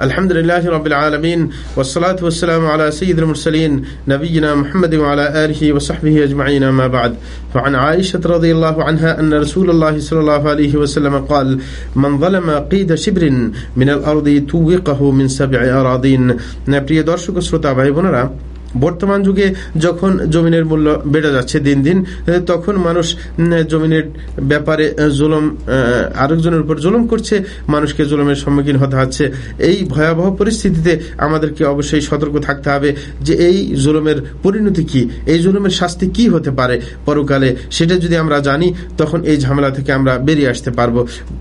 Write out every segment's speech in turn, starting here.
الحمد لله رب العالمين والصلاة والسلام على سيد المرسلين نبينا محمد وعلى آله وصحبه أجمعين ما بعد فعن عائشة رضي الله عنها أن رسول الله صلى الله عليه وسلم قال من ظلم قيد شبر من الأرض توقه من سبع أراضين প্রিয় দর্শক শ্রোতা ভাই বোনেরা বর্তমান যুগে যখন জমিনের মূল্য বেড়ে যাচ্ছে দিন দিন, তখন মানুষ জমিনের ব্যাপারে জুলম আরেকজনের উপর জুলম করছে, মানুষকে জুলমের সম্মুখীন হতে হচ্ছে। এই ভয়াবহ পরিস্থিতিতে আমাদেরকে অবশ্যই সতর্ক থাকতে হবে যে এই জুলমের পরিণতি কি? এই জুলমের শাস্তি কি হতে পারে? পরকালে সেটা যদি আমরা জানি, তখন এই ঝামেলা থেকে আমরা বেরিয়ে আসতে পারব।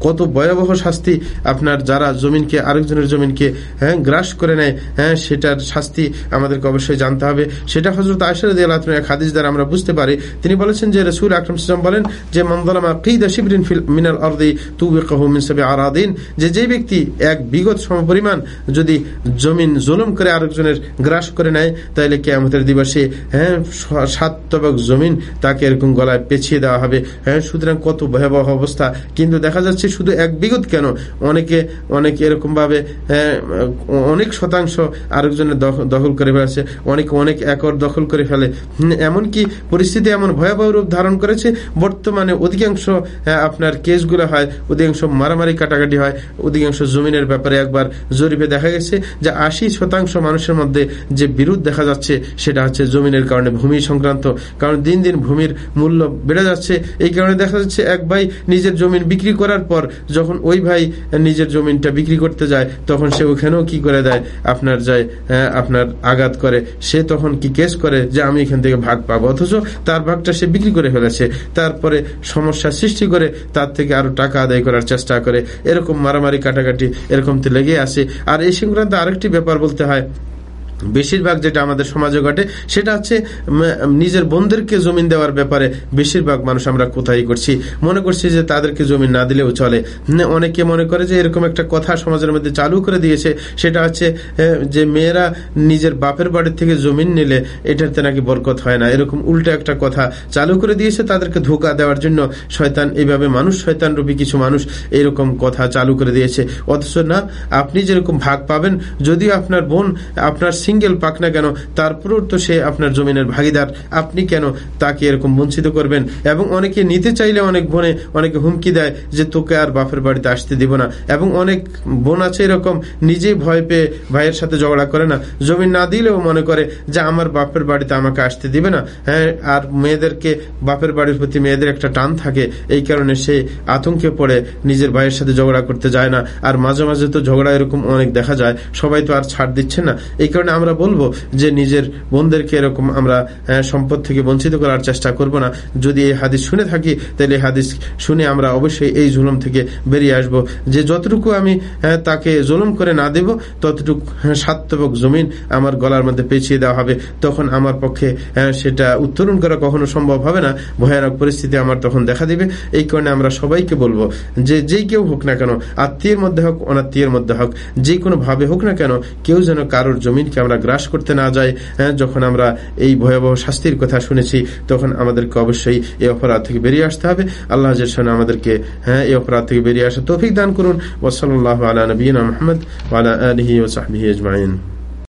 কত ভয়াবহ শাস্তি আপনার যারা জমিনকে, আরেকজনের জমিনকে হ্যাঁ গ্রাস করে নেয় হ্যাঁ সেটার শাস্তি আমাদেরকে অবশ্যই জানতে জানতে হবে। সেটা হজরত আয়সারদ এক হাদিস দ্বারা আমরা বুঝতে পারি। তিনি বলেছেন যে রসুল আকরম ইসলাম বলেন যে মন্দলামা কিদা শিবরিন মিনাল অর্দি তুবিকাহু মিন সাবি আরাদিন। যে যে ব্যক্তি এক বিগত সমপরিমাণ যদি জমিন জুলুম করে আরেকজনের গ্রাস করে নেয় তাহলে কে কেয়ামতের দিবসে হ্যাঁ সাত তবক জমিন তাকে এরকম গলায় পেছিয়ে দেওয়া হবে। হ্যাঁ সুতরাং কত ভয়াবহ অবস্থা। কিন্তু দেখা যাচ্ছে শুধু এক বিগত কেন? অনেকে অনেকে এরকম ভাবে হ্যাঁ, অনেক শতাংশ আরেকজনের দখল করে ফেলেছে। অনেক অনেক একর দখল করে ফেলে। এমনকি পরিস্থিতি এমন ভয়াবহ রূপ ধারণ করেছে, বর্তমানে অধিকাংশ আপনার কেসগুলো হয়, অধিকাংশ মারামারি কাটাকাটি হয়, অধিকাংশ জমিনের ব্যাপারে একবার জরিপে দেখা গেছে যে আশি শতাংশ মানুষের মধ্যে যে বিরোধ দেখা যাচ্ছে, সেটা হচ্ছে জমিনের কারণে ভূমি সংক্রান্ত। কারণ দিন দিন ভূমির মূল্য বেড়ে যাচ্ছে। এই কারণে দেখা যাচ্ছে এক ভাই নিজের জমিন বিক্রি করার পর যখন ওই ভাই নিজের জমিনটা বিক্রি করতে যায়, তখন সে ওখানেও কি করে দেয়? আপনার যায় আপনার আঘাত করে। সে তখন কি কেস করে যে আমি এখান থেকে ভাগ পাবো? অথচ তার ভাগটা সে বিক্রি করে ফেলেছে। তারপরে সমস্যা সৃষ্টি করে তার থেকে আরও টাকা আদায় করার চেষ্টা করে। এরকম মারামারি, কাটাকাটি এরকম তো লেগে আসে আর এই সংক্রান্ত আরেকটি ব্যাপার বলতে হয় বেশিরভাগ যেটা আমাদের সমাজে ঘটে, সেটা হচ্ছে নিজের বোনদেরকে জমিন দেওয়ার ব্যাপারে বেশিরভাগ মানুষ আমরা কোথায় করছি? মনে করছি যে তাদেরকে জমিন না দিলেও চলে। অনেকে মনে করে যে এরকম একটা কথা সমাজের মধ্যে চালু করে দিয়েছে, সেটা হচ্ছে যে মেয়েরা নিজের বাপের বাড়ির থেকে জমিন নিলে এটাতে নাকি বরকত হয় না। এরকম উল্টো একটা কথা চালু করে দিয়েছে তাদেরকে ধোকা দেওয়ার জন্য। শয়তান এইভাবে মানুষ, শয়তান রূপী কিছু মানুষ এরকম কথা চালু করে দিয়েছে। অথচ না, আপনি যেরকম ভাগ পাবেন, যদিও আপনার বোন, আপনার সিঙ্গেল পাক না কেন তারপরেও তো সে আপনার জমিনের ভাগিদার। আপনি কেন তাকে এরকম বঞ্চিত করবেন? এবং অনেকে নিতে চাইলে অনেক বোনে অনেকে হুমকি দেয় যে, তোকে আর বাপের বাড়িতে আসতে দিব না। এবং অনেক বোন আছে এরকম, নিজেই ভয় পেয়ে ভাইয়ের সাথে ঝগড়া করে না। জমি না দিলেও মনে করে যে, আমার বাপের বাড়িতে আমাকে আসতে দিবে না। হ্যাঁ আর মেয়েদেরকে, বাপের বাড়ির প্রতি মেয়েদের একটা টান থাকে। এই কারণে সে আতঙ্কে পড়ে, নিজের ভাইয়ের সাথে ঝগড়া করতে যায় না। আর মাঝে মাঝে তো ঝগড়া এরকম অনেক দেখা যায়, সবাই তো আর ছাড় দিচ্ছে না। এই কারণে আমরা বলব যে নিজের বোনদেরকে এরকম আমরা সম্পদ থেকে বঞ্চিত করার চেষ্টা করব না। যদি এই হাদিস শুনে থাকি, তাহলে এই হাদিস শুনে আমরা অবশ্যই এই জুলুম থেকে বেরিয়ে আসব। যে যতটুকু আমি তাকে জুলুম করে না দেব, ততটুকু সাত্তবক জমিন আমার গলার মধ্যে পেছিয়ে দেওয়া হবে। তখন আমার পক্ষে সেটা উত্তরণ করা কখনো সম্ভব হবে না। ভয়ানক পরিস্থিতি আমার তখন দেখা দিবে। এই কারণে আমরা সবাইকে বলব যে যেই কেউ হোক না কেন, আত্মীয়ের মধ্যে হোক, অনাত্মীয়ের মধ্যে হোক যে কোনো ভাবে হোক না কেন, কেউ যেন কারোর জমিনকে গ্রাস করতে না যাই হ্যাঁ যখন আমরা এই ভয়াবহ শাস্তির কথা শুনেছি, তখন আমাদেরকে অবশ্যই এই অপরাধ থেকে বেরিয়ে আসতে হবে। আল্লাহ আমাদেরকে হ্যাঁ এই অপরাধ থেকে বেরিয়ে আসা তৌফিক দান করুন। ওসল আল্লাহ আলা নবীন মোহাম্মদ আলা আলহি ওসাহবিহি আজমাইন।